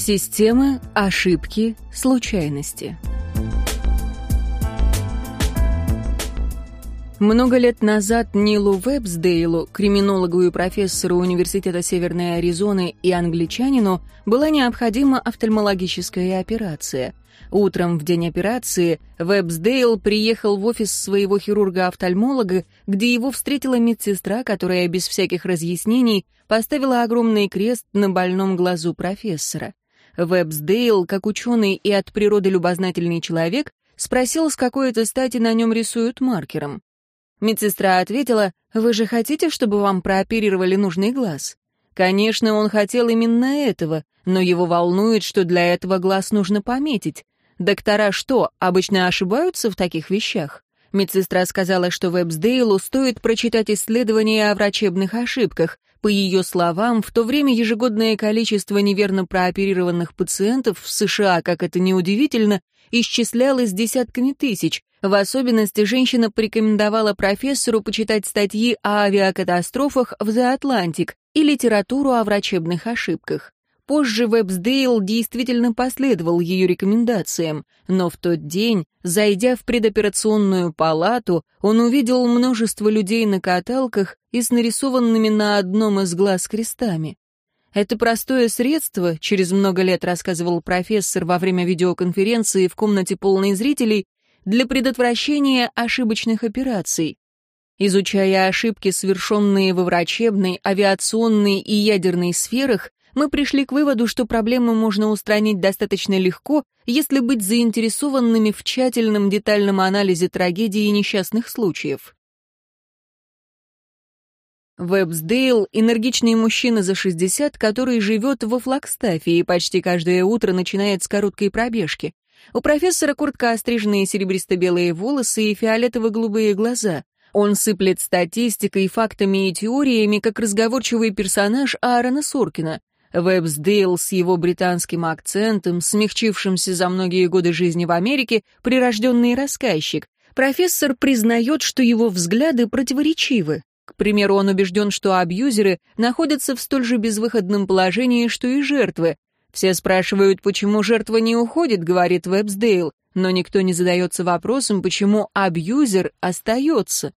Системы, ошибки, случайности. Много лет назад Нилу Вебсдейлу, криминологу и профессору Университета Северной Аризоны и англичанину, была необходима офтальмологическая операция. Утром в день операции Вебсдейл приехал в офис своего хирурга-офтальмолога, где его встретила медсестра, которая без всяких разъяснений поставила огромный крест на больном глазу профессора. Вебсдейл, как ученый и от природы любознательный человек, спросил, с какой это стати на нем рисуют маркером. Медсестра ответила, «Вы же хотите, чтобы вам прооперировали нужный глаз?» Конечно, он хотел именно этого, но его волнует, что для этого глаз нужно пометить. Доктора что, обычно ошибаются в таких вещах? Медсестра сказала, что Вебсдейлу стоит прочитать исследования о врачебных ошибках. По ее словам, в то время ежегодное количество неверно прооперированных пациентов в США, как это неудивительно, исчислялось десятками тысяч. В особенности женщина порекомендовала профессору почитать статьи о авиакатастрофах в The Atlantic и литературу о врачебных ошибках. Позже Вебсдейл действительно последовал ее рекомендациям, но в тот день, зайдя в предоперационную палату, он увидел множество людей на каталках и с нарисованными на одном из глаз крестами. Это простое средство, через много лет рассказывал профессор во время видеоконференции в комнате полной зрителей, для предотвращения ошибочных операций. Изучая ошибки, совершенные во врачебной, авиационной и ядерной сферах, мы пришли к выводу, что проблему можно устранить достаточно легко, если быть заинтересованными в тщательном детальном анализе трагедии и несчастных случаев. Вебсдейл — энергичный мужчина за 60, который живет во Флагстафе и почти каждое утро начинает с короткой пробежки. У профессора коротко остриженные серебристо-белые волосы и фиолетово-голубые глаза. Он сыплет статистикой, фактами и теориями, как разговорчивый персонаж Аарона Соркина. Вебсдейл с его британским акцентом, смягчившимся за многие годы жизни в Америке, прирожденный рассказчик. Профессор признает, что его взгляды противоречивы. К примеру, он убежден, что абьюзеры находятся в столь же безвыходном положении, что и жертвы. Все спрашивают, почему жертва не уходит, говорит Вебсдейл, но никто не задается вопросом, почему абьюзер остается.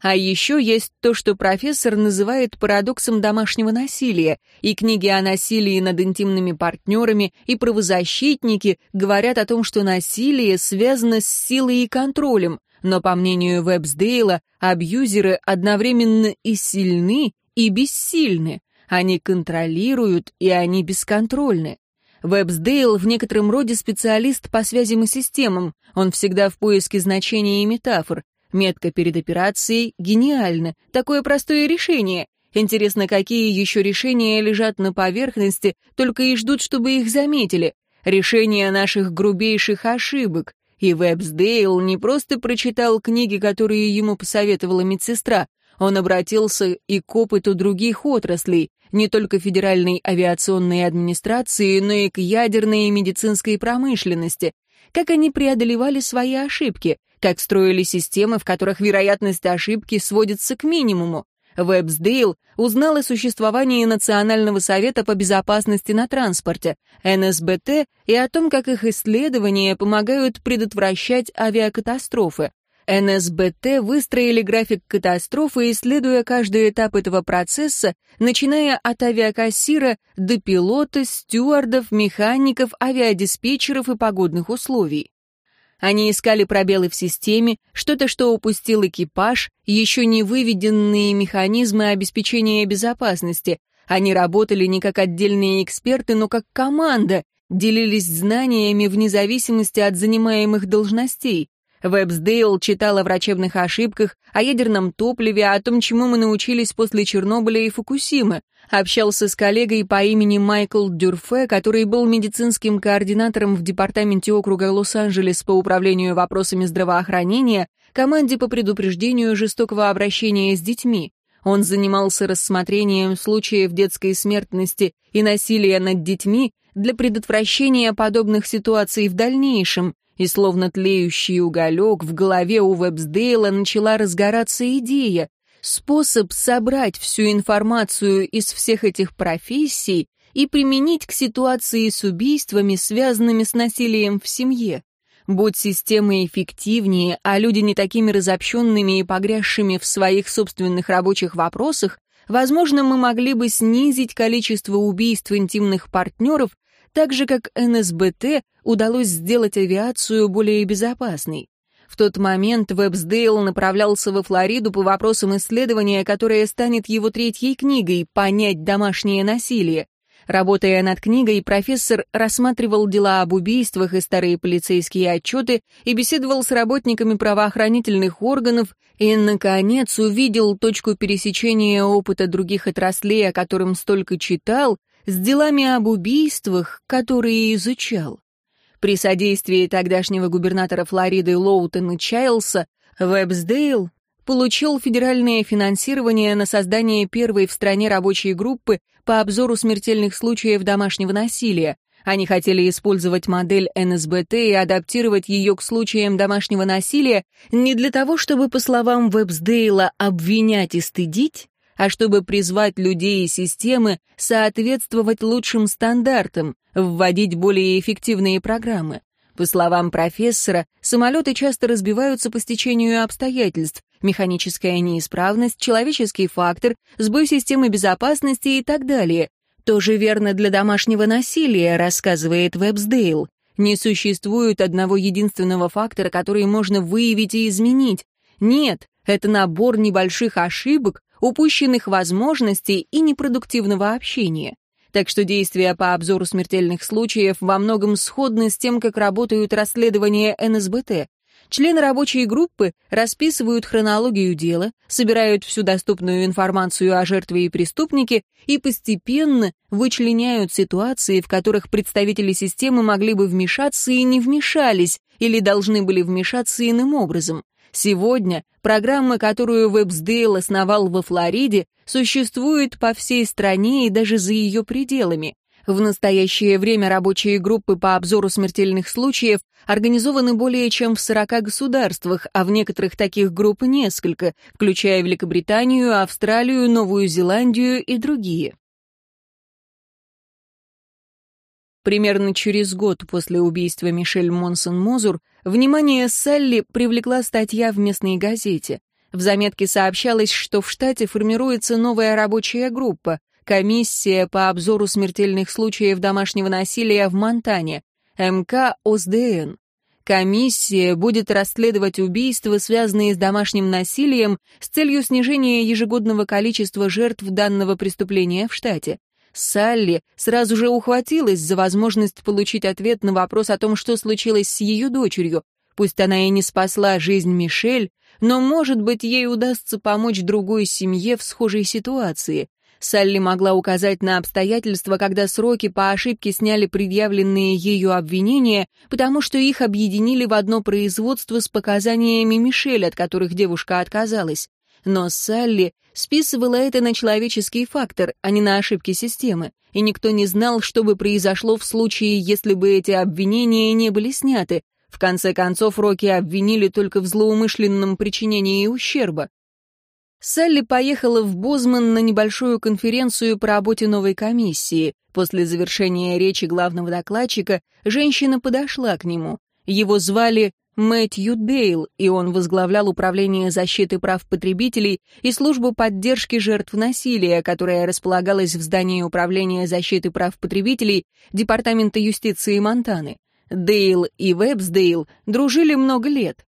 А еще есть то, что профессор называет парадоксом домашнего насилия, и книги о насилии над интимными партнерами и правозащитники говорят о том, что насилие связано с силой и контролем, но, по мнению Вебсдейла, абьюзеры одновременно и сильны, и бессильны. Они контролируют, и они бесконтрольны. Вебсдейл в некотором роде специалист по связям и системам. Он всегда в поиске значений и метафор. Метка перед операцией гениально. Такое простое решение. Интересно, какие еще решения лежат на поверхности, только и ждут, чтобы их заметили. Решение наших грубейших ошибок. И Вебсдейл не просто прочитал книги, которые ему посоветовала медсестра, он обратился и к опыту других отраслей, не только Федеральной авиационной администрации, но и к ядерной и медицинской промышленности, как они преодолевали свои ошибки, как строили системы, в которых вероятность ошибки сводится к минимуму. Вебсдейл узнал о существовании Национального совета по безопасности на транспорте, НСБТ, и о том, как их исследования помогают предотвращать авиакатастрофы. НСБТ выстроили график катастрофы, исследуя каждый этап этого процесса, начиная от авиакассира до пилота, стюардов, механиков, авиадиспетчеров и погодных условий. Они искали пробелы в системе, что-то, что упустил экипаж, еще не выведенные механизмы обеспечения безопасности. Они работали не как отдельные эксперты, но как команда, делились знаниями вне зависимости от занимаемых должностей. Вебсдейл читал о врачебных ошибках, о ядерном топливе, о том, чему мы научились после Чернобыля и Фукусимы. Общался с коллегой по имени Майкл Дюрфе, который был медицинским координатором в департаменте округа Лос-Анджелес по управлению вопросами здравоохранения, команде по предупреждению жестокого обращения с детьми. Он занимался рассмотрением случаев детской смертности и насилия над детьми для предотвращения подобных ситуаций в дальнейшем, и словно тлеющий уголек в голове у Вебсдейла начала разгораться идея, способ собрать всю информацию из всех этих профессий и применить к ситуации с убийствами, связанными с насилием в семье. Будь система эффективнее, а люди не такими разобщенными и погрязшими в своих собственных рабочих вопросах, возможно, мы могли бы снизить количество убийств интимных партнеров, так же как НСБТ удалось сделать авиацию более безопасной. В тот момент Вебсдейл направлялся во Флориду по вопросам исследования, которое станет его третьей книгой «Понять домашнее насилие». Работая над книгой, профессор рассматривал дела об убийствах и старые полицейские отчеты и беседовал с работниками правоохранительных органов и, наконец, увидел точку пересечения опыта других отраслей, о котором столько читал, с делами об убийствах, которые изучал. При содействии тогдашнего губернатора Флориды Лоутона Чайлса Вебсдейл получил федеральное финансирование на создание первой в стране рабочей группы по обзору смертельных случаев домашнего насилия. Они хотели использовать модель НСБТ и адаптировать ее к случаям домашнего насилия не для того, чтобы, по словам Вебсдейла, обвинять и стыдить, а чтобы призвать людей и системы соответствовать лучшим стандартам, вводить более эффективные программы. По словам профессора, самолеты часто разбиваются по стечению обстоятельств, механическая неисправность, человеческий фактор, сбой системы безопасности и так далее. Тоже верно для домашнего насилия, рассказывает Вебсдейл. Не существует одного единственного фактора, который можно выявить и изменить. Нет, это набор небольших ошибок, упущенных возможностей и непродуктивного общения. Так что действия по обзору смертельных случаев во многом сходны с тем, как работают расследования НСБТ. Члены рабочей группы расписывают хронологию дела, собирают всю доступную информацию о жертве и преступнике и постепенно вычленяют ситуации, в которых представители системы могли бы вмешаться и не вмешались, или должны были вмешаться иным образом. Сегодня программа, которую Вебсдейл основал во Флориде, существует по всей стране и даже за ее пределами. В настоящее время рабочие группы по обзору смертельных случаев организованы более чем в 40 государствах, а в некоторых таких групп несколько, включая Великобританию, Австралию, Новую Зеландию и другие. Примерно через год после убийства Мишель Монсон-Мозур внимание Салли привлекла статья в местной газете. В заметке сообщалось, что в штате формируется новая рабочая группа, комиссия по обзору смертельных случаев домашнего насилия в Монтане, МК ОСДН. Комиссия будет расследовать убийства, связанные с домашним насилием, с целью снижения ежегодного количества жертв данного преступления в штате. Салли сразу же ухватилась за возможность получить ответ на вопрос о том, что случилось с ее дочерью. Пусть она и не спасла жизнь Мишель, но, может быть, ей удастся помочь другой семье в схожей ситуации. Салли могла указать на обстоятельства, когда сроки по ошибке сняли предъявленные ее обвинения, потому что их объединили в одно производство с показаниями Мишель, от которых девушка отказалась. Но Салли списывала это на человеческий фактор, а не на ошибки системы, и никто не знал, что бы произошло в случае, если бы эти обвинения не были сняты. В конце концов, Рокки обвинили только в злоумышленном причинении ущерба. Салли поехала в Бозман на небольшую конференцию по работе новой комиссии. После завершения речи главного докладчика женщина подошла к нему. Его звали Мэтью Дейл, и он возглавлял Управление защиты прав потребителей и службу поддержки жертв насилия, которая располагалась в здании Управления защиты прав потребителей Департамента юстиции Монтаны. Дейл и Вебсдейл дружили много лет.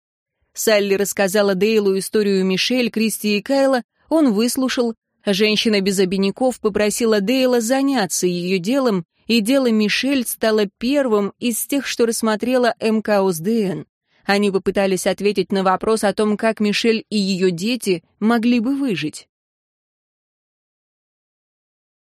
Салли рассказала Дейлу историю Мишель, Кристи и Кайла, он выслушал. Женщина без обиняков попросила Дейла заняться ее делом, и дело Мишель стало первым из тех, что рассмотрела МКОСДН. Они попытались ответить на вопрос о том, как Мишель и ее дети могли бы выжить.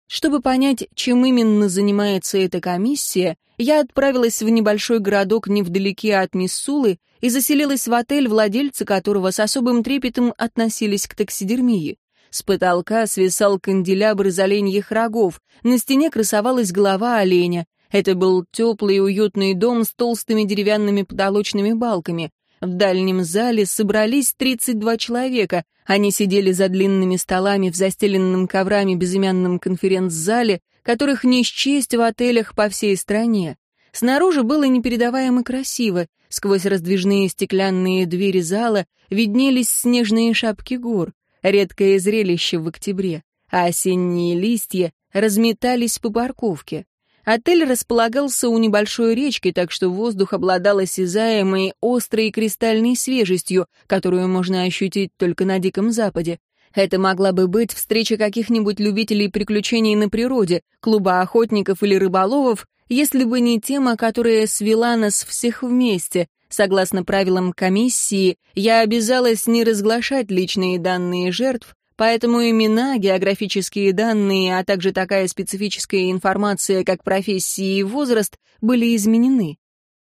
Чтобы понять, чем именно занимается эта комиссия, я отправилась в небольшой городок невдалеке от Миссулы и заселилась в отель, владельцы которого с особым трепетом относились к таксидермии. С потолка свисал канделябр из оленьих рогов, на стене красовалась голова оленя, это был теплый и уютный дом с толстыми деревянными потолочными балками. В дальнем зале собрались 32 человека. Они сидели за длинными столами в застеленном коврами безымянном конференц-зале, которых не счесть в отелях по всей стране. Снаружи было непередаваемо красиво. Сквозь раздвижные стеклянные двери зала виднелись снежные шапки гор, редкое зрелище в октябре, а осенние листья разметались по парковке. Отель располагался у небольшой речки, так что воздух обладал осязаемой, острой кристальной свежестью, которую можно ощутить только на Диком Западе. Это могла бы быть встреча каких-нибудь любителей приключений на природе, клуба охотников или рыболовов, если бы не тема, которая свела нас всех вместе. Согласно правилам комиссии, я обязалась не разглашать личные данные жертв, Поэтому имена, географические данные, а также такая специфическая информация, как профессия и возраст, были изменены.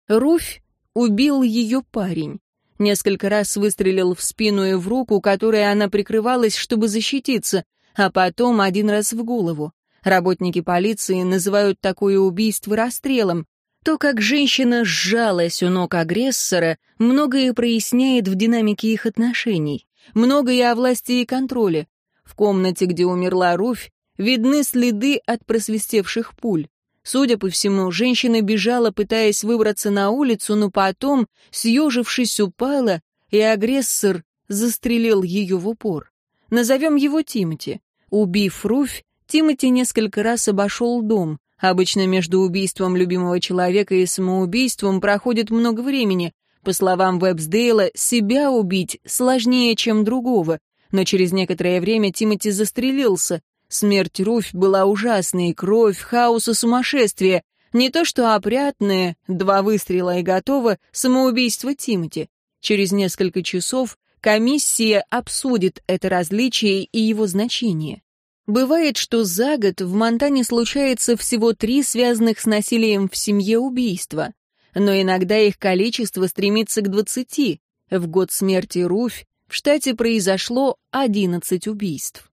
Руфь убил ее парень. Несколько раз выстрелил в спину и в руку, которой она прикрывалась, чтобы защититься, а потом один раз в голову. Работники полиции называют такое убийство расстрелом. То, как женщина сжалась у ног агрессора, многое проясняет в динамике их отношений. Многое о власти и контроле. В комнате, где умерла Руфь, видны следы от просвистевших пуль. Судя по всему, женщина бежала, пытаясь выбраться на улицу, но потом, съежившись, упала, и агрессор застрелил ее в упор. Назовем его Тимати. Убив Руфь, Тимати несколько раз обошел дом. Обычно между убийством любимого человека и самоубийством проходит много времени, по словам Вебсдейла, себя убить сложнее, чем другого, но через некоторое время Тимоти застрелился. Смерть Руфь была ужасной, кровь, хаос и сумасшествие. Не то что опрятное, два выстрела и готово, самоубийство Тимоти. Через несколько часов комиссия обсудит это различие и его значение. Бывает, что за год в Монтане случается всего три связанных с насилием в семье убийства но иногда их количество стремится к 20. В год смерти Руфь в штате произошло 11 убийств.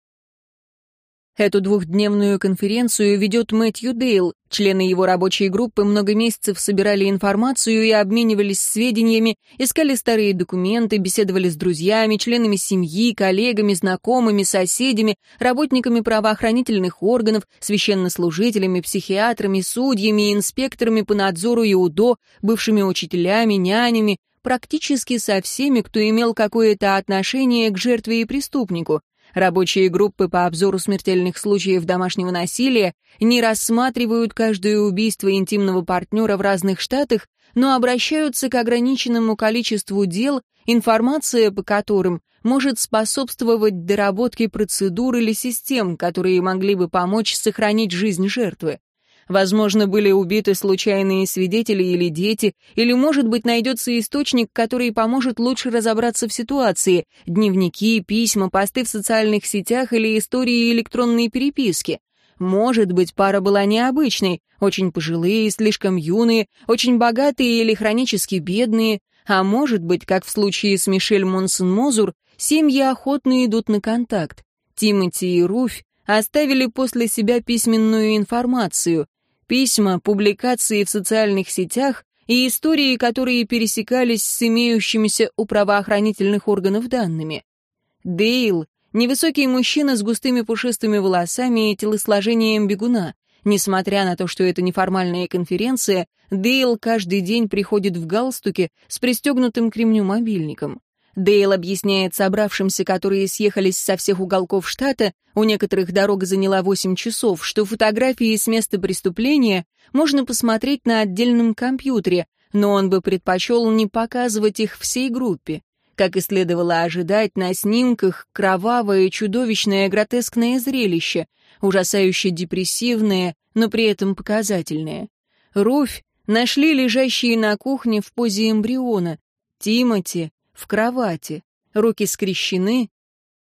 Эту двухдневную конференцию ведет Мэтью Дейл. Члены его рабочей группы много месяцев собирали информацию и обменивались сведениями, искали старые документы, беседовали с друзьями, членами семьи, коллегами, знакомыми, соседями, работниками правоохранительных органов, священнослужителями, психиатрами, судьями, инспекторами по надзору ИУДО, бывшими учителями, нянями, практически со всеми, кто имел какое-то отношение к жертве и преступнику. Рабочие группы по обзору смертельных случаев домашнего насилия не рассматривают каждое убийство интимного партнера в разных штатах, но обращаются к ограниченному количеству дел, информация по которым может способствовать доработке процедур или систем, которые могли бы помочь сохранить жизнь жертвы. Возможно, были убиты случайные свидетели или дети, или, может быть, найдется источник, который поможет лучше разобраться в ситуации, дневники, письма, посты в социальных сетях или истории электронной переписки. Может быть, пара была необычной, очень пожилые, слишком юные, очень богатые или хронически бедные, а может быть, как в случае с Мишель Монсон-Мозур, семьи охотно идут на контакт. Тимоти и Руфь оставили после себя письменную информацию, Письма, публикации в социальных сетях и истории, которые пересекались с имеющимися у правоохранительных органов данными. Дейл — невысокий мужчина с густыми пушистыми волосами и телосложением бегуна. Несмотря на то, что это неформальная конференция, Дейл каждый день приходит в галстуке с пристегнутым к ремню мобильником. Дейл объясняет собравшимся, которые съехались со всех уголков штата, у некоторых дорога заняла 8 часов, что фотографии с места преступления можно посмотреть на отдельном компьютере, но он бы предпочел не показывать их всей группе. Как и следовало ожидать, на снимках кровавое, чудовищное, гротескное зрелище, ужасающе депрессивное, но при этом показательное. Руфь нашли лежащие на кухне в позе эмбриона. Тимати в кровати, руки скрещены,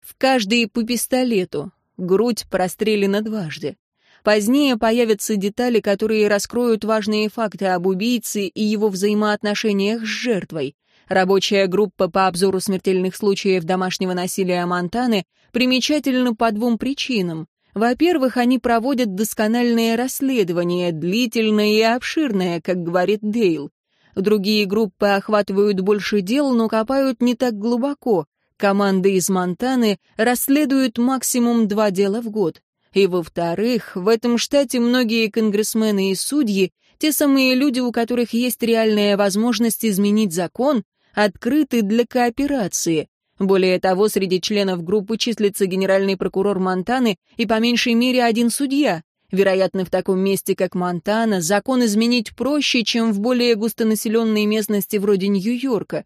в каждой по пистолету, грудь прострелена дважды. Позднее появятся детали, которые раскроют важные факты об убийце и его взаимоотношениях с жертвой. Рабочая группа по обзору смертельных случаев домашнего насилия Монтаны примечательна по двум причинам. Во-первых, они проводят доскональное расследование, длительное и обширное, как говорит Дейл. Другие группы охватывают больше дел, но копают не так глубоко. Команды из Монтаны расследуют максимум два дела в год. И, во-вторых, в этом штате многие конгрессмены и судьи, те самые люди, у которых есть реальная возможность изменить закон, открыты для кооперации. Более того, среди членов группы числится генеральный прокурор Монтаны и по меньшей мере один судья. Вероятно, в таком месте, как Монтана, закон изменить проще, чем в более густонаселенной местности вроде Нью-Йорка.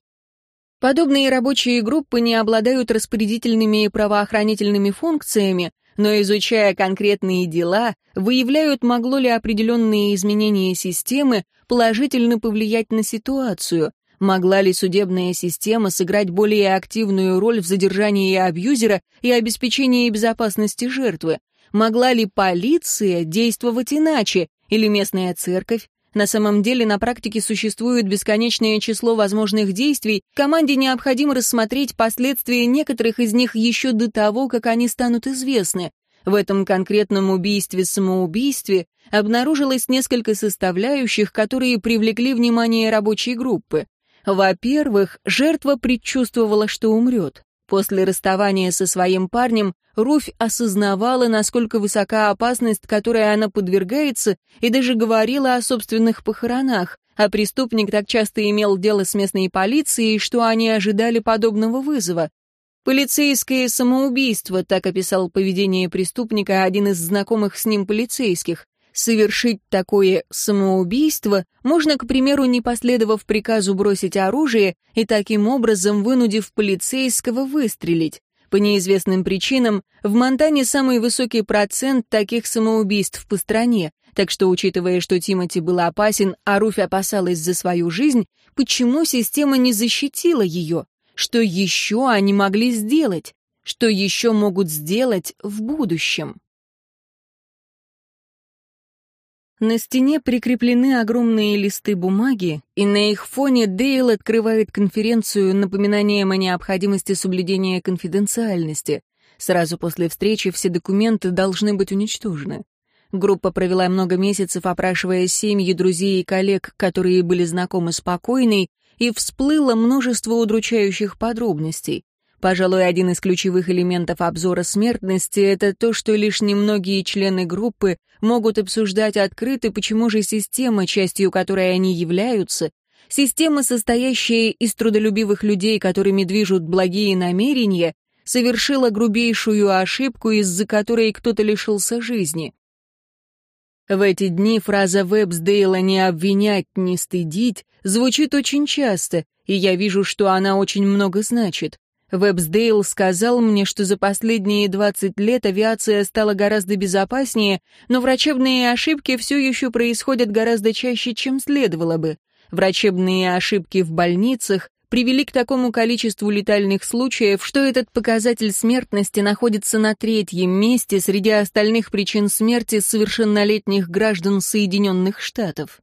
Подобные рабочие группы не обладают распорядительными и правоохранительными функциями, но, изучая конкретные дела, выявляют, могло ли определенные изменения системы положительно повлиять на ситуацию, могла ли судебная система сыграть более активную роль в задержании абьюзера и обеспечении безопасности жертвы, могла ли полиция действовать иначе, или местная церковь, на самом деле на практике существует бесконечное число возможных действий, команде необходимо рассмотреть последствия некоторых из них еще до того, как они станут известны. В этом конкретном убийстве-самоубийстве обнаружилось несколько составляющих, которые привлекли внимание рабочей группы. Во-первых, жертва предчувствовала, что умрет. После расставания со своим парнем Руфь осознавала, насколько высока опасность, которой она подвергается, и даже говорила о собственных похоронах, а преступник так часто имел дело с местной полицией, что они ожидали подобного вызова. «Полицейское самоубийство», — так описал поведение преступника один из знакомых с ним полицейских. Совершить такое самоубийство можно, к примеру, не последовав приказу бросить оружие и таким образом вынудив полицейского выстрелить. По неизвестным причинам в Монтане самый высокий процент таких самоубийств по стране, так что, учитывая, что Тимоти был опасен, а Руфь опасалась за свою жизнь, почему система не защитила ее? Что еще они могли сделать? Что еще могут сделать в будущем? На стене прикреплены огромные листы бумаги, и на их фоне Дейл открывает конференцию напоминанием о необходимости соблюдения конфиденциальности. Сразу после встречи все документы должны быть уничтожены. Группа провела много месяцев, опрашивая семьи друзей и коллег, которые были знакомы с покойной, и всплыло множество удручающих подробностей. Пожалуй, один из ключевых элементов обзора смертности — это то, что лишь немногие члены группы могут обсуждать открыто, почему же система, частью которой они являются, система, состоящая из трудолюбивых людей, которыми движут благие намерения, совершила грубейшую ошибку, из-за которой кто-то лишился жизни. В эти дни фраза Вебсдейла «не обвинять, не стыдить» звучит очень часто, и я вижу, что она очень много значит. Вебсдейл сказал мне, что за последние 20 лет авиация стала гораздо безопаснее, но врачебные ошибки все еще происходят гораздо чаще, чем следовало бы. Врачебные ошибки в больницах привели к такому количеству летальных случаев, что этот показатель смертности находится на третьем месте среди остальных причин смерти совершеннолетних граждан Соединенных Штатов.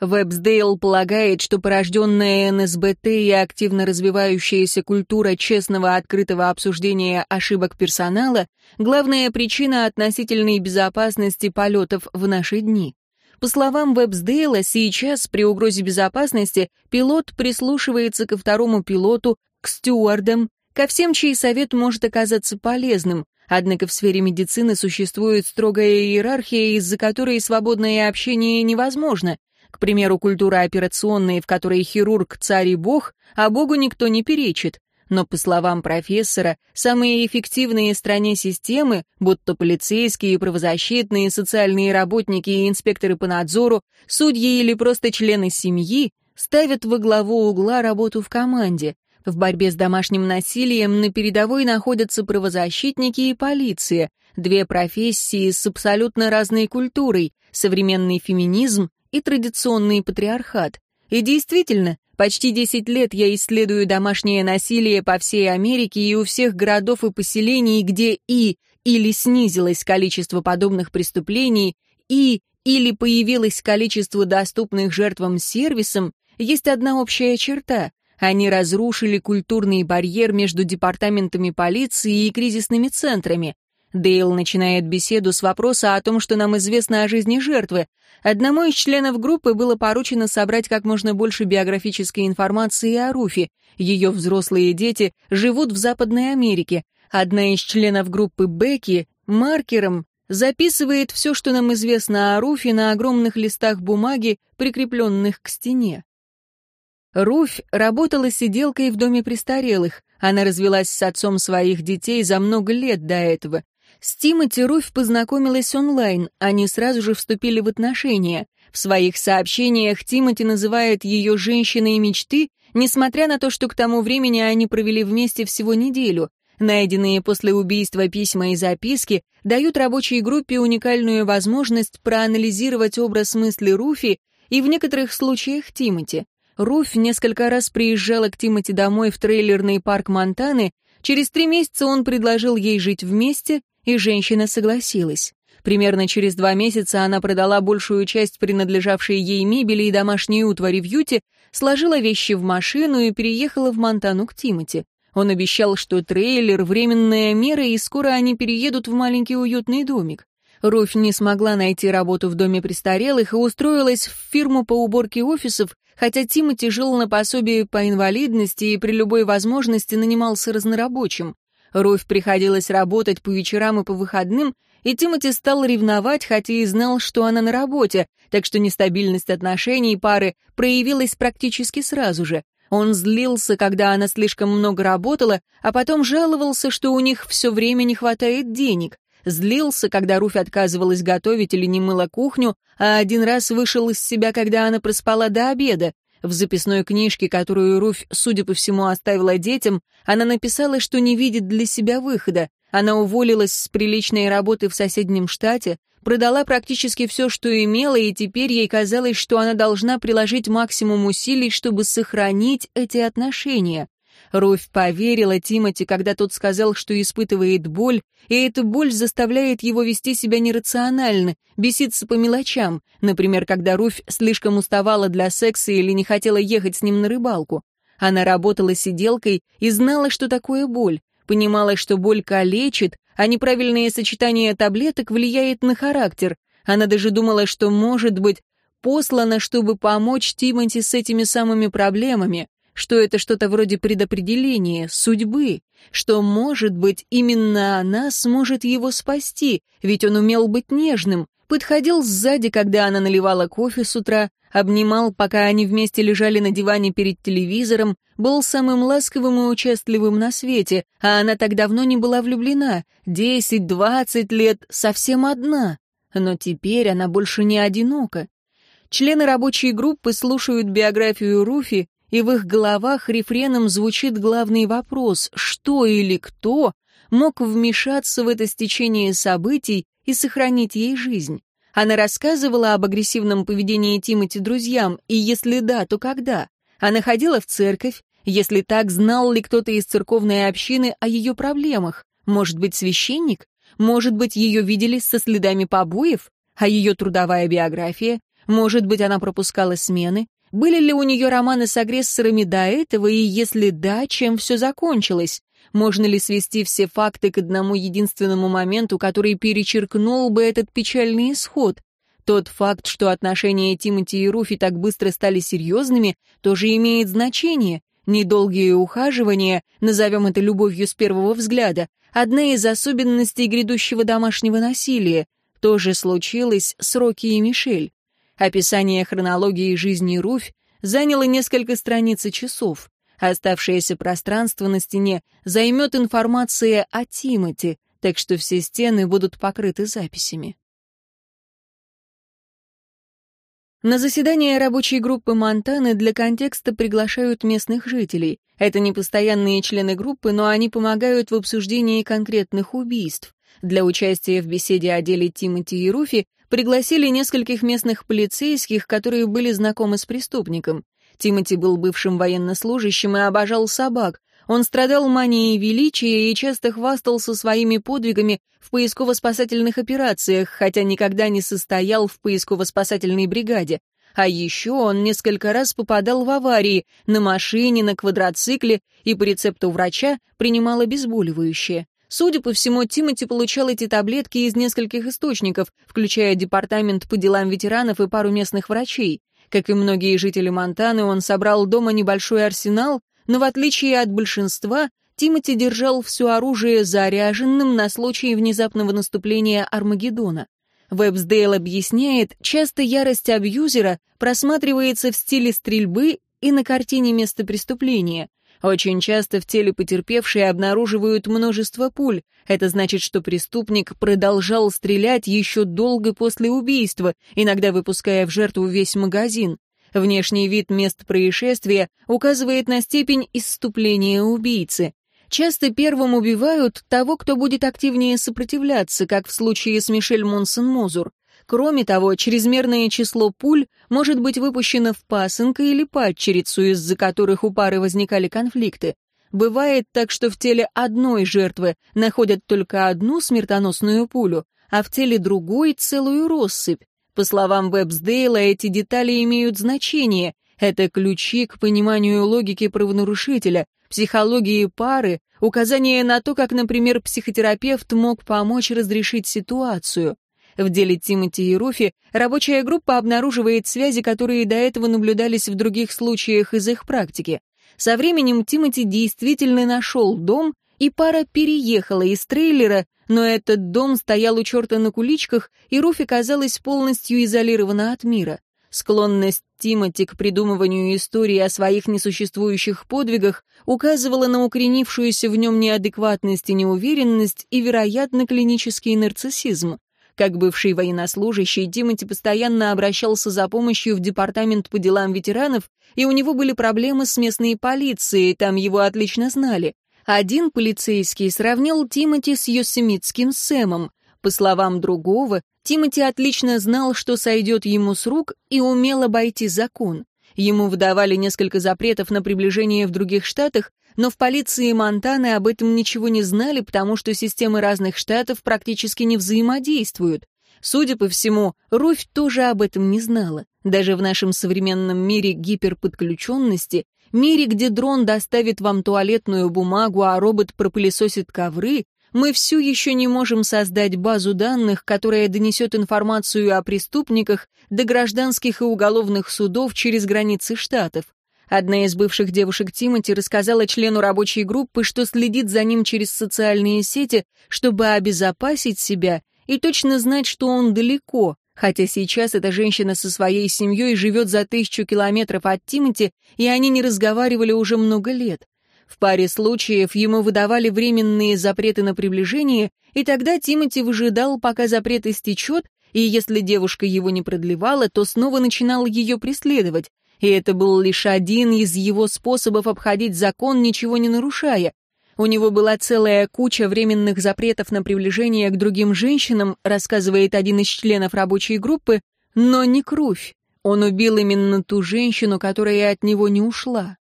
Вебсдейл полагает, что порожденная НСБТ и активно развивающаяся культура честного открытого обсуждения ошибок персонала — главная причина относительной безопасности полетов в наши дни. По словам Вебсдейла, сейчас при угрозе безопасности пилот прислушивается ко второму пилоту, к стюардам, ко всем, чей совет может оказаться полезным, Однако в сфере медицины существует строгая иерархия, из-за которой свободное общение невозможно, к примеру, культура операционной, в которой хирург — царь и бог, а богу никто не перечит. Но, по словам профессора, самые эффективные в стране системы, будто полицейские, правозащитные, социальные работники и инспекторы по надзору, судьи или просто члены семьи, ставят во главу угла работу в команде. В борьбе с домашним насилием на передовой находятся правозащитники и полиция, две профессии с абсолютно разной культурой, современный феминизм и традиционный патриархат. И действительно, почти 10 лет я исследую домашнее насилие по всей Америке и у всех городов и поселений, где и или снизилось количество подобных преступлений, и или появилось количество доступных жертвам сервисом, есть одна общая черта. Они разрушили культурный барьер между департаментами полиции и кризисными центрами. Дейл начинает беседу с вопроса о том, что нам известно о жизни жертвы. Одному из членов группы было поручено собрать как можно больше биографической информации о Руфи. Ее взрослые дети живут в Западной Америке. Одна из членов группы Бекки маркером записывает все, что нам известно о Руфи на огромных листах бумаги, прикрепленных к стене. Руфь работала сиделкой в доме престарелых. Она развелась с отцом своих детей за много лет до этого. С Тимоти Руфь познакомилась онлайн, они сразу же вступили в отношения. В своих сообщениях Тимоти называет ее «женщиной мечты», несмотря на то, что к тому времени они провели вместе всего неделю. Найденные после убийства письма и записки дают рабочей группе уникальную возможность проанализировать образ мысли Руфи и в некоторых случаях Тимоти. Руфь несколько раз приезжала к Тимоти домой в трейлерный парк Монтаны, через три месяца он предложил ей жить вместе, и женщина согласилась. Примерно через два месяца она продала большую часть принадлежавшей ей мебели и домашней утвари в Юте, сложила вещи в машину и переехала в Монтану к Тимати. Он обещал, что трейлер — временная мера, и скоро они переедут в маленький уютный домик. Руфь не смогла найти работу в доме престарелых и устроилась в фирму по уборке офисов, хотя Тимати жил на пособии по инвалидности и при любой возможности нанимался разнорабочим. Руфь приходилось работать по вечерам и по выходным, и Тимати стал ревновать, хотя и знал, что она на работе, так что нестабильность отношений пары проявилась практически сразу же. Он злился, когда она слишком много работала, а потом жаловался, что у них все время не хватает денег. Злился, когда Руфь отказывалась готовить или не мыла кухню, а один раз вышел из себя, когда она проспала до обеда. В записной книжке, которую Руфь, судя по всему, оставила детям, она написала, что не видит для себя выхода. Она уволилась с приличной работы в соседнем штате, продала практически все, что имела, и теперь ей казалось, что она должна приложить максимум усилий, чтобы сохранить эти отношения. Руфь поверила Тимати, когда тот сказал, что испытывает боль, и эта боль заставляет его вести себя нерационально, беситься по мелочам, например, когда Руфь слишком уставала для секса или не хотела ехать с ним на рыбалку. Она работала сиделкой и знала, что такое боль, понимала, что боль калечит, а неправильное сочетание таблеток влияет на характер. Она даже думала, что, может быть, послана, чтобы помочь Тимати с этими самыми проблемами, что это что-то вроде предопределения, судьбы, что, может быть, именно она сможет его спасти, ведь он умел быть нежным, подходил сзади, когда она наливала кофе с утра, обнимал, пока они вместе лежали на диване перед телевизором, был самым ласковым и участливым на свете, а она так давно не была влюблена, десять, двадцать лет, совсем одна. Но теперь она больше не одинока. Члены рабочей группы слушают биографию Руфи, и в их головах рефреном звучит главный вопрос, что или кто мог вмешаться в это стечение событий и сохранить ей жизнь. Она рассказывала об агрессивном поведении Тимати друзьям, и если да, то когда? Она ходила в церковь, если так, знал ли кто-то из церковной общины о ее проблемах? Может быть, священник? Может быть, ее видели со следами побоев? А ее трудовая биография? Может быть, она пропускала смены? Были ли у нее романы с агрессорами до этого, и если да, чем все закончилось? Можно ли свести все факты к одному единственному моменту, который перечеркнул бы этот печальный исход? Тот факт, что отношения Тимати и Руфи так быстро стали серьезными, тоже имеет значение. Недолгие ухаживания, назовем это любовью с первого взгляда, одна из особенностей грядущего домашнего насилия. Тоже случилось с Рокки и Мишель. Описание хронологии жизни Руфь заняло несколько страниц и часов. Оставшееся пространство на стене займет информация о Тимати, так что все стены будут покрыты записями. На заседание рабочей группы Монтаны для контекста приглашают местных жителей. Это не постоянные члены группы, но они помогают в обсуждении конкретных убийств. Для участия в беседе о деле Тимати и Руфи пригласили нескольких местных полицейских, которые были знакомы с преступником. Тимати был бывшим военнослужащим и обожал собак. Он страдал манией величия и часто хвастался своими подвигами в поисково-спасательных операциях, хотя никогда не состоял в поисково-спасательной бригаде. А еще он несколько раз попадал в аварии на машине, на квадроцикле и по рецепту врача принимал обезболивающее. Судя по всему, Тимоти получал эти таблетки из нескольких источников, включая департамент по делам ветеранов и пару местных врачей. Как и многие жители Монтаны, он собрал дома небольшой арсенал, но в отличие от большинства, Тимоти держал все оружие заряженным на случай внезапного наступления Армагеддона. Вебсдейл объясняет, часто ярость абьюзера просматривается в стиле стрельбы и на картине места преступления. Очень часто в теле потерпевшей обнаруживают множество пуль. Это значит, что преступник продолжал стрелять еще долго после убийства, иногда выпуская в жертву весь магазин. Внешний вид мест происшествия указывает на степень исступления убийцы. Часто первым убивают того, кто будет активнее сопротивляться, как в случае с Мишель Монсон-Мозур. Кроме того, чрезмерное число пуль может быть выпущено в пасынка или падчерицу, из-за которых у пары возникали конфликты. Бывает так, что в теле одной жертвы находят только одну смертоносную пулю, а в теле другой — целую россыпь. По словам Вебсдейла, эти детали имеют значение. Это ключи к пониманию логики правонарушителя, психологии пары, указание на то, как, например, психотерапевт мог помочь разрешить ситуацию. В деле Тимоти и Руфи рабочая группа обнаруживает связи, которые до этого наблюдались в других случаях из их практики. Со временем Тимоти действительно нашел дом, и пара переехала из трейлера, но этот дом стоял у черта на куличках, и Руфи казалась полностью изолирована от мира. Склонность Тимоти к придумыванию истории о своих несуществующих подвигах указывала на укоренившуюся в нем неадекватность и неуверенность и, вероятно, клинический нарциссизм. Как бывший военнослужащий, Тимоти постоянно обращался за помощью в департамент по делам ветеранов, и у него были проблемы с местной полицией, там его отлично знали. Один полицейский сравнил Тимоти с Йосемитским Сэмом. По словам другого, Тимоти отлично знал, что сойдет ему с рук, и умел обойти закон. Ему выдавали несколько запретов на приближение в других штатах, но в полиции Монтаны об этом ничего не знали, потому что системы разных штатов практически не взаимодействуют. Судя по всему, Руфь тоже об этом не знала. Даже в нашем современном мире гиперподключенности, мире, где дрон доставит вам туалетную бумагу, а робот пропылесосит ковры, мы все еще не можем создать базу данных, которая донесет информацию о преступниках до гражданских и уголовных судов через границы штатов. Одна из бывших девушек Тимати рассказала члену рабочей группы, что следит за ним через социальные сети, чтобы обезопасить себя и точно знать, что он далеко, хотя сейчас эта женщина со своей семьей живет за тысячу километров от Тимати, и они не разговаривали уже много лет. В паре случаев ему выдавали временные запреты на приближение, и тогда Тимати выжидал, пока запрет истечет, и если девушка его не продлевала, то снова начинал ее преследовать, и это был лишь один из его способов обходить закон, ничего не нарушая. У него была целая куча временных запретов на приближение к другим женщинам, рассказывает один из членов рабочей группы, но не кровь. Он убил именно ту женщину, которая от него не ушла.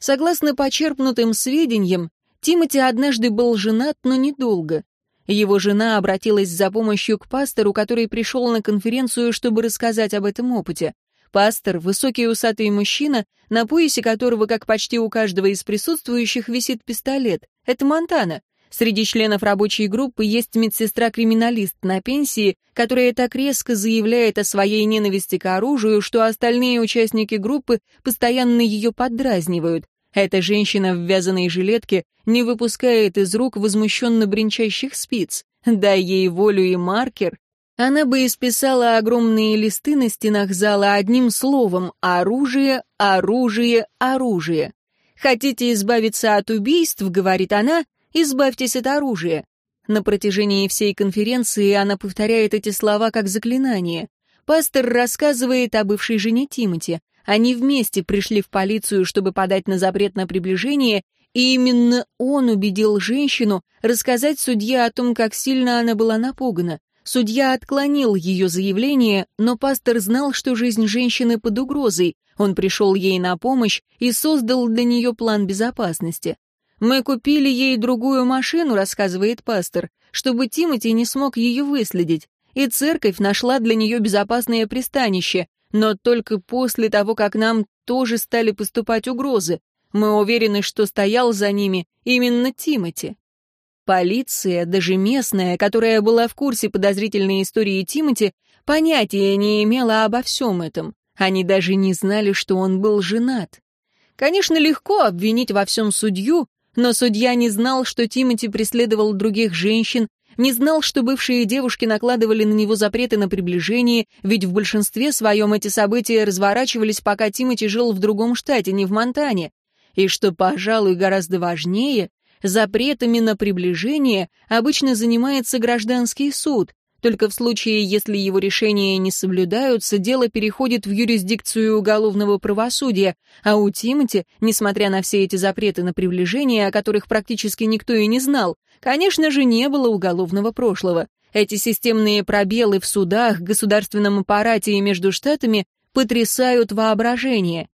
Согласно почерпнутым сведениям, Тимоти однажды был женат, но недолго. Его жена обратилась за помощью к пастору, который пришел на конференцию, чтобы рассказать об этом опыте. Пастор, высокий усатый мужчина, на поясе которого, как почти у каждого из присутствующих, висит пистолет. Это Монтана. Среди членов рабочей группы есть медсестра-криминалист на пенсии, которая так резко заявляет о своей ненависти к оружию, что остальные участники группы постоянно ее поддразнивают. Эта женщина в вязаной жилетке не выпускает из рук возмущенно бренчащих спиц. Дай ей волю и маркер, она бы исписала огромные листы на стенах зала одним словом «оружие, оружие, оружие». «Хотите избавиться от убийств?» — говорит она, «избавьтесь от оружия». На протяжении всей конференции она повторяет эти слова как заклинание. Пастор рассказывает о бывшей жене Тимати. Они вместе пришли в полицию, чтобы подать на запрет на приближение, и именно он убедил женщину рассказать судье о том, как сильно она была напугана. Судья отклонил ее заявление, но пастор знал, что жизнь женщины под угрозой. Он пришел ей на помощь и создал для нее план безопасности. «Мы купили ей другую машину», — рассказывает пастор, чтобы Тимати не смог ее выследить. И церковь нашла для нее безопасное пристанище, но только после того, как нам тоже стали поступать угрозы. Мы уверены, что стоял за ними именно Тимати. Полиция, даже местная, которая была в курсе подозрительной истории Тимати, понятия не имела обо всем этом. Они даже не знали, что он был женат. Конечно, легко обвинить во всем судью, но судья не знал, что Тимати преследовал других женщин, не знал, что бывшие девушки накладывали на него запреты на приближение, ведь в большинстве своем эти события разворачивались, пока Тимати жил в другом штате, не в Монтане. И что, пожалуй, гораздо важнее, запретами на приближение обычно занимается гражданский суд, только в случае, если его решения не соблюдаются, дело переходит в юрисдикцию уголовного правосудия, а у Тимати, несмотря на все эти запреты на приближение, о которых практически никто и не знал, конечно же, не было уголовного прошлого. Эти системные пробелы в судах, государственном аппарате и между штатами потрясают воображение.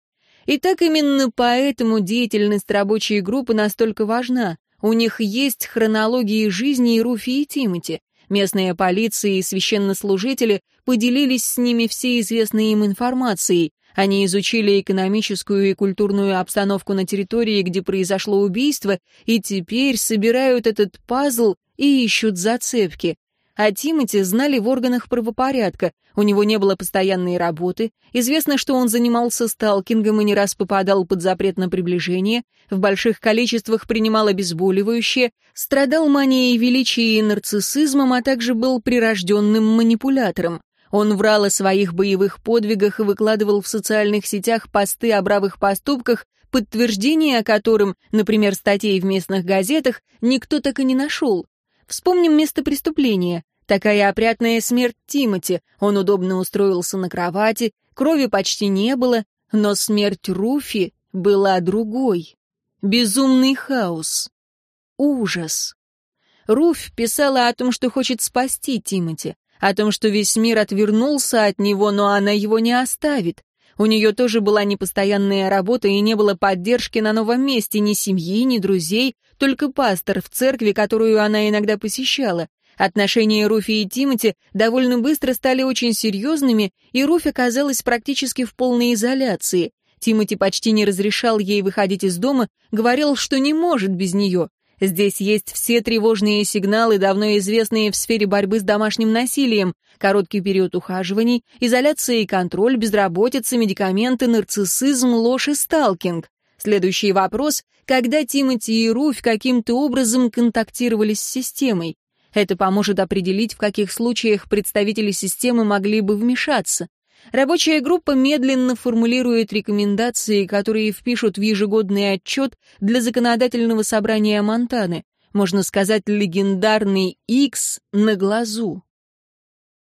И так именно поэтому деятельность рабочей группы настолько важна. У них есть хронологии жизни Руфи и Тимати. Местные полиции и священнослужители поделились с ними всей известной им информацией. Они изучили экономическую и культурную обстановку на территории, где произошло убийство, и теперь собирают этот пазл и ищут зацепки. О Тимати знали в органах правопорядка, у него не было постоянной работы, известно, что он занимался сталкингом и не раз попадал под запрет на приближение, в больших количествах принимал обезболивающее, страдал манией величия и нарциссизмом, а также был прирожденным манипулятором. Он врал о своих боевых подвигах и выкладывал в социальных сетях посты о бравых поступках, подтверждения о которым, например, статей в местных газетах, никто так и не нашел. Вспомним место преступления. Такая опрятная смерть Тимати. Он удобно устроился на кровати, крови почти не было, но смерть Руфи была другой. Безумный хаос. Ужас. Руфь писала о том, что хочет спасти Тимати, о том, что весь мир отвернулся от него, но она его не оставит. У нее тоже была непостоянная работа и не было поддержки на новом месте, ни семьи, ни друзей, только пастор в церкви, которую она иногда посещала. Отношения Руфи и Тимати довольно быстро стали очень серьезными, и Руфь оказалась практически в полной изоляции. Тимати почти не разрешал ей выходить из дома, говорил, что не может без нее. Здесь есть все тревожные сигналы, давно известные в сфере борьбы с домашним насилием, короткий период ухаживаний, изоляция и контроль, безработица, медикаменты, нарциссизм, ложь и сталкинг. Следующий вопрос — когда Тимати и Руфь каким-то образом контактировали с системой? Это поможет определить, в каких случаях представители системы могли бы вмешаться. Рабочая группа медленно формулирует рекомендации, которые впишут в ежегодный отчет для законодательного собрания Монтаны. Можно сказать, легендарный X на глазу.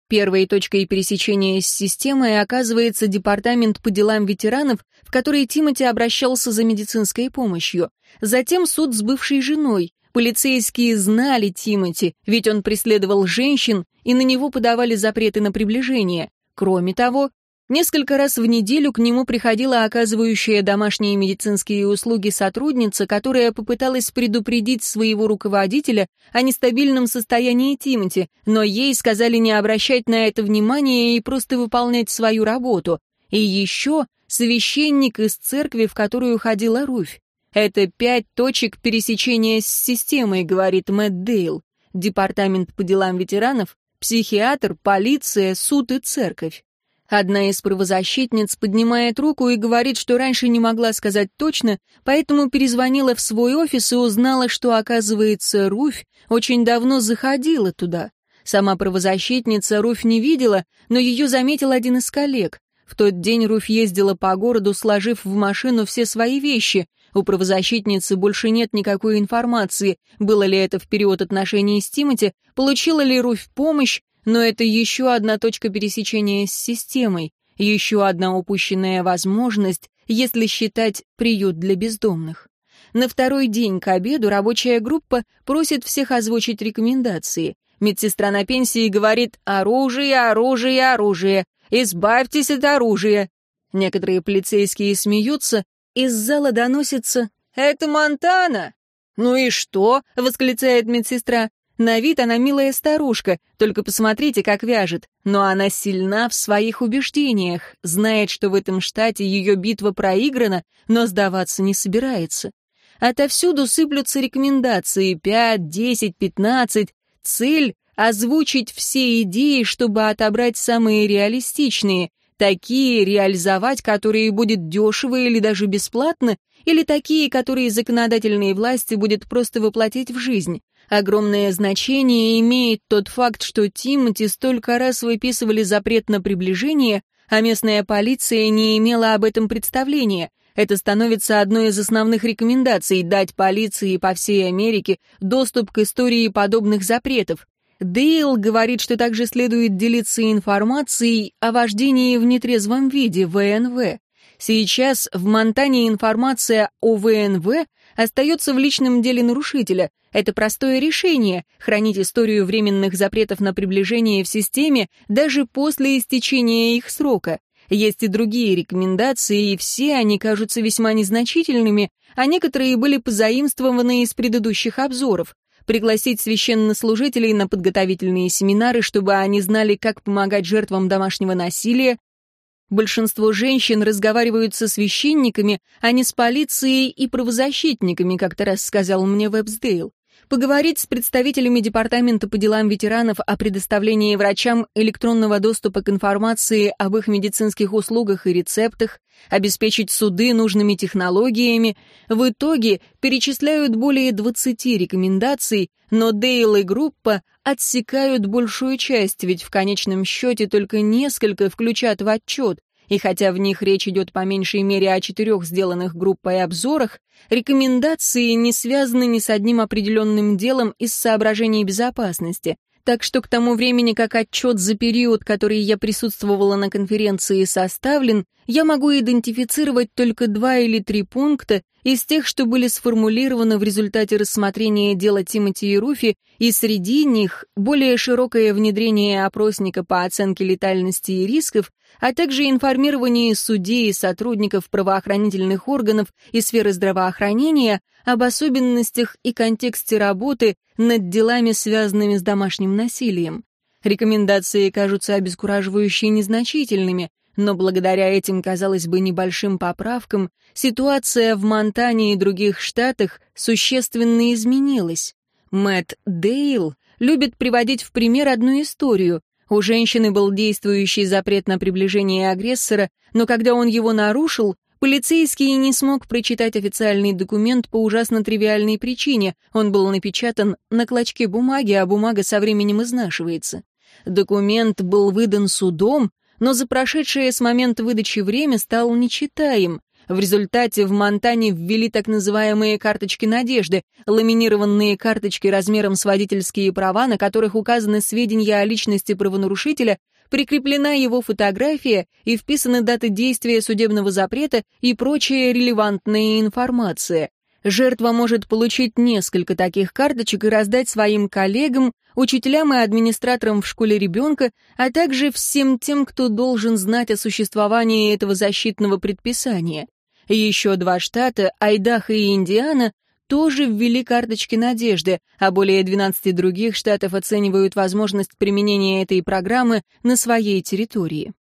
Первой точкой пересечения с системой оказывается департамент по делам ветеранов, в который Тимати обращался за медицинской помощью. Затем суд с бывшей женой. Полицейские знали Тимати, ведь он преследовал женщин, и на него подавали запреты на приближение. Кроме того, несколько раз в неделю к нему приходила оказывающая домашние медицинские услуги сотрудница, которая попыталась предупредить своего руководителя о нестабильном состоянии Тимати, но ей сказали не обращать на это внимания и просто выполнять свою работу. И еще священник из церкви, в которую ходила Руфь. Это пять точек пересечения с системой, говорит Мэтт Дейл. Департамент по делам ветеранов Психиатр, полиция, суд и церковь. Одна из правозащитниц поднимает руку и говорит, что раньше не могла сказать точно, поэтому перезвонила в свой офис и узнала, что, оказывается, Руфь очень давно заходила туда. Сама правозащитница Руфь не видела, но ее заметил один из коллег. В тот день Руфь ездила по городу, сложив в машину все свои вещи, у правозащитницы больше нет никакой информации, было ли это в период отношений с Тимати, получила ли Руфь помощь, но это еще одна точка пересечения с системой, еще одна упущенная возможность, если считать приют для бездомных. На второй день к обеду рабочая группа просит всех озвучить рекомендации. Медсестра на пенсии говорит «оружие, оружие, оружие, избавьтесь от оружия». Некоторые полицейские смеются, из зала доносится «Это Монтана!» «Ну и что?» — восклицает медсестра. На вид она милая старушка, только посмотрите, как вяжет. Но она сильна в своих убеждениях, знает, что в этом штате ее битва проиграна, но сдаваться не собирается. Отовсюду сыплются рекомендации 5, 10, 15. Цель — озвучить все идеи, чтобы отобрать самые реалистичные, такие реализовать, которые будет дешево или даже бесплатно, или такие, которые законодательные власти будет просто воплотить в жизнь. Огромное значение имеет тот факт, что Тимати столько раз выписывали запрет на приближение, а местная полиция не имела об этом представления. Это становится одной из основных рекомендаций — дать полиции по всей Америке доступ к истории подобных запретов. Дейл говорит, что также следует делиться информацией о вождении в нетрезвом виде, ВНВ. Сейчас в Монтане информация о ВНВ остается в личном деле нарушителя. Это простое решение — хранить историю временных запретов на приближение в системе даже после истечения их срока. Есть и другие рекомендации, и все они кажутся весьма незначительными, а некоторые были позаимствованы из предыдущих обзоров. Пригласить священнослужителей на подготовительные семинары, чтобы они знали, как помогать жертвам домашнего насилия, Большинство женщин разговаривают со священниками, а не с полицией и правозащитниками, как-то раз сказал мне Вебсдейл. Поговорить с представителями Департамента по делам ветеранов о предоставлении врачам электронного доступа к информации об их медицинских услугах и рецептах, обеспечить суды нужными технологиями. В итоге перечисляют более 20 рекомендаций, но Дейл и группа отсекают большую часть, ведь в конечном счете только несколько включат в отчет, и хотя в них речь идет по меньшей мере о четырех сделанных группой обзорах, рекомендации не связаны ни с одним определенным делом из соображений безопасности. Так что к тому времени, как отчет за период, который я присутствовала на конференции, составлен, я могу идентифицировать только два или три пункта из тех, что были сформулированы в результате рассмотрения дела Тимоти и Руфи, и среди них более широкое внедрение опросника по оценке летальности и рисков, а также информирование судей и сотрудников правоохранительных органов и сферы здравоохранения об особенностях и контексте работы над делами, связанными с домашним насилием. Рекомендации кажутся обескураживающе незначительными, но благодаря этим, казалось бы, небольшим поправкам, ситуация в Монтане и других штатах существенно изменилась. Мэтт Дейл любит приводить в пример одну историю. У женщины был действующий запрет на приближение агрессора, но когда он его нарушил, полицейский не смог прочитать официальный документ по ужасно тривиальной причине. Он был напечатан на клочке бумаги, а бумага со временем изнашивается. Документ был выдан судом, но за прошедшее с момента выдачи время стал нечитаем. В результате в Монтане ввели так называемые карточки надежды, ламинированные карточки размером с водительские права, на которых указаны сведения о личности правонарушителя, прикреплена его фотография и вписаны даты действия судебного запрета и прочая релевантная информация. Жертва может получить несколько таких карточек и раздать своим коллегам, учителям и администраторам в школе ребенка, а также всем тем, кто должен знать о существовании этого защитного предписания. Еще два штата, Айдахо и Индиана, тоже ввели карточки надежды, а более 12 других штатов оценивают возможность применения этой программы на своей территории.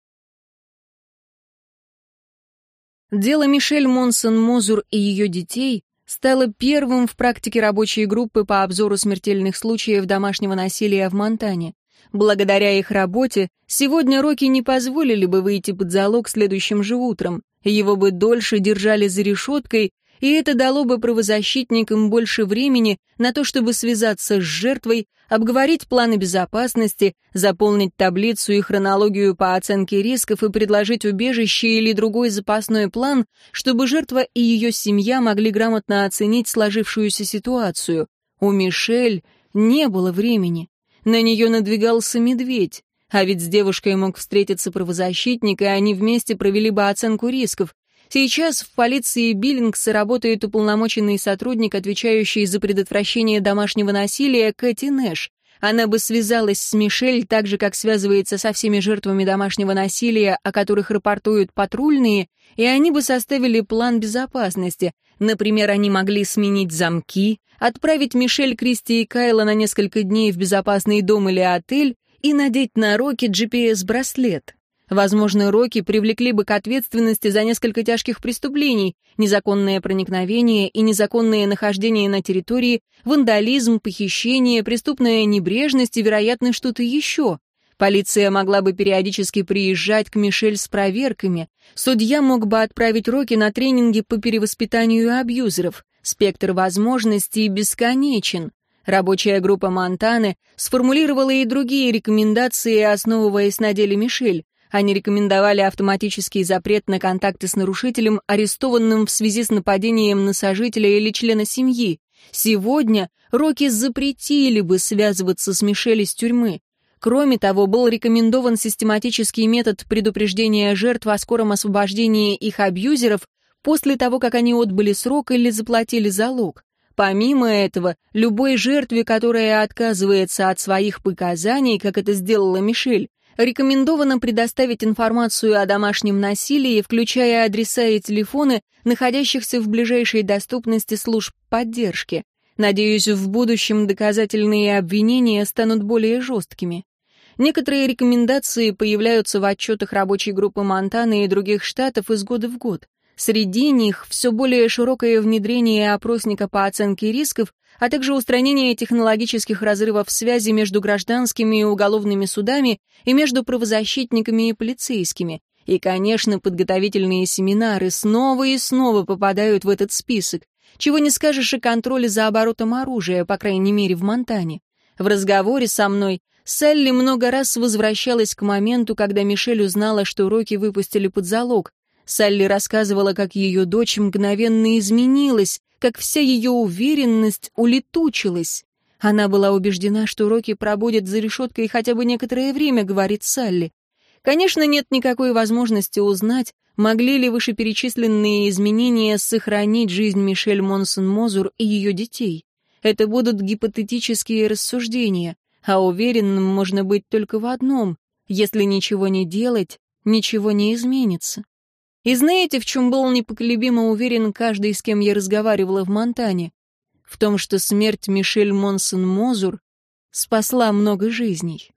Дело Мишель Монсон-Мозур и ее детей стало первым в практике рабочей группы по обзору смертельных случаев домашнего насилия в Монтане. Благодаря их работе, сегодня Рокки не позволили бы выйти под залог следующим же утром. Его бы дольше держали за решеткой, и это дало бы правозащитникам больше времени на то, чтобы связаться с жертвой, обговорить планы безопасности, заполнить таблицу и хронологию по оценке рисков и предложить убежище или другой запасной план, чтобы жертва и ее семья могли грамотно оценить сложившуюся ситуацию. У Мишель не было времени. На нее надвигался медведь. А ведь с девушкой мог встретиться правозащитник, и они вместе провели бы оценку рисков. Сейчас в полиции Биллингса работает уполномоченный сотрудник, отвечающий за предотвращение домашнего насилия, Кэти Нэш. Она бы связалась с Мишель так же, как связывается со всеми жертвами домашнего насилия, о которых рапортуют патрульные, и они бы составили план безопасности. Например, они могли сменить замки, отправить Мишель, Кристи и Кайла на несколько дней в безопасный дом или отель и надеть на руки GPS-браслет. Возможно, Рокки привлекли бы к ответственности за несколько тяжких преступлений, незаконное проникновение и незаконное нахождение на территории, вандализм, похищение, преступная небрежность и, вероятно, что-то еще. Полиция могла бы периодически приезжать к Мишель с проверками. Судья мог бы отправить Рокки на тренинги по перевоспитанию абьюзеров. Спектр возможностей бесконечен. Рабочая группа Монтаны сформулировала и другие рекомендации, основываясь на деле Мишель. Они рекомендовали автоматический запрет на контакты с нарушителем, арестованным в связи с нападением на сожителя или члена семьи. Сегодня Рокки запретили бы связываться с Мишель из тюрьмы. Кроме того, был рекомендован систематический метод предупреждения жертв о скором освобождении их абьюзеров после того, как они отбыли срок или заплатили залог. Помимо этого, любой жертве, которая отказывается от своих показаний, как это сделала Мишель, рекомендовано предоставить информацию о домашнем насилии, включая адреса и телефоны, находящихся в ближайшей доступности служб поддержки. Надеюсь, в будущем доказательные обвинения станут более жесткими. Некоторые рекомендации появляются в отчетах рабочей группы Монтаны и других штатов из года в год. Среди них все более широкое внедрение опросника по оценке рисков, а также устранение технологических разрывов связи между гражданскими и уголовными судами и между правозащитниками и полицейскими. И, конечно, подготовительные семинары снова и снова попадают в этот список. Чего не скажешь о контроле за оборотом оружия, по крайней мере, в Монтане. В разговоре со мной Салли много раз возвращалась к моменту, когда Мишель узнала, что Рокки выпустили под залог. Салли рассказывала, как ее дочь мгновенно изменилась, как вся ее уверенность улетучилась. Она была убеждена, что Рокки пробудет за решеткой хотя бы некоторое время, говорит Салли. Конечно, нет никакой возможности узнать, могли ли вышеперечисленные изменения сохранить жизнь Мишель Монсон-Мозур и ее детей. Это будут гипотетические рассуждения, а уверенным можно быть только в одном — если ничего не делать, ничего не изменится. И знаете, в чем был непоколебимо уверен каждый, с кем я разговаривала в Монтане? В том, что смерть Мишель Монсон-Мозур спасла много жизней.